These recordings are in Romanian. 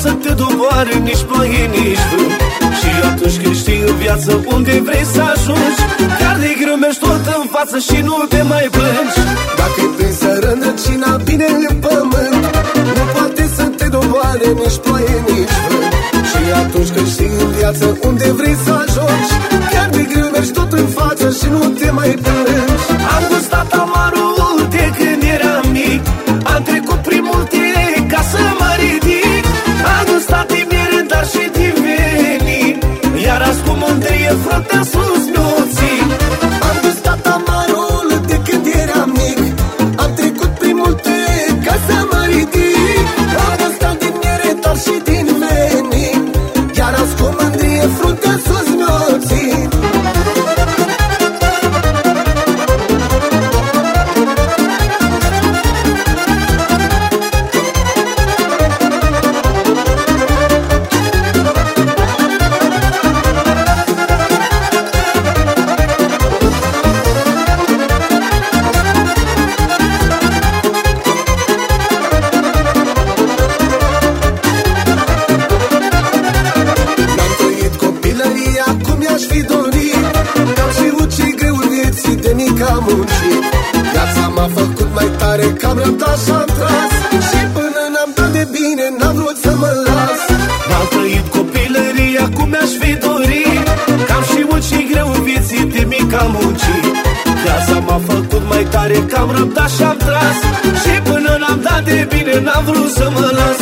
să te doboare nici ploaie, nici vânt Și atunci când știi în viață unde vrei să ajungi Chiar de greu mergi tot în față și nu te mai plângi fruntea sus mi-o țin am muncit. Viața m-a făcut mai tare că am răbdat și-am tras. Și până n-am dat de bine n-am vrut să mă las. M-am trăit copilăria cum mi-aș fi dorit. Că am știut și greu în vieții de mic am muncit. Viața m-a făcut mai tare că am răbdat și-am tras. Și până n-am dat de bine n-am vrut să mă las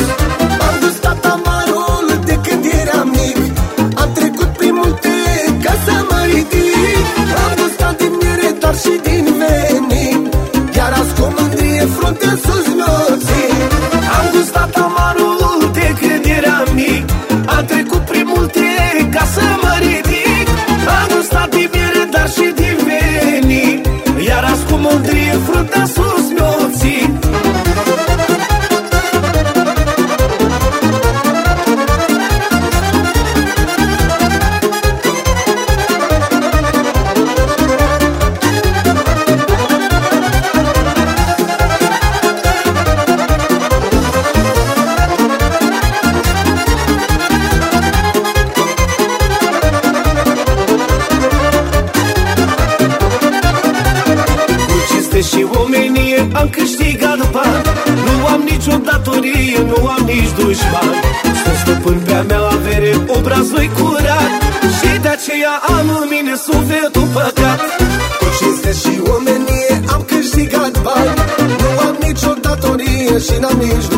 și omenie am câștigat bani Nu am nicio datorie, nu am nici dușman. Sunt stăpân pe-a mea avere, obrazul curat. Și de aceea am în mine sufletul păcat. Cu cinste și omenie am câștigat bani. Nu am nicio datorie și n-am nici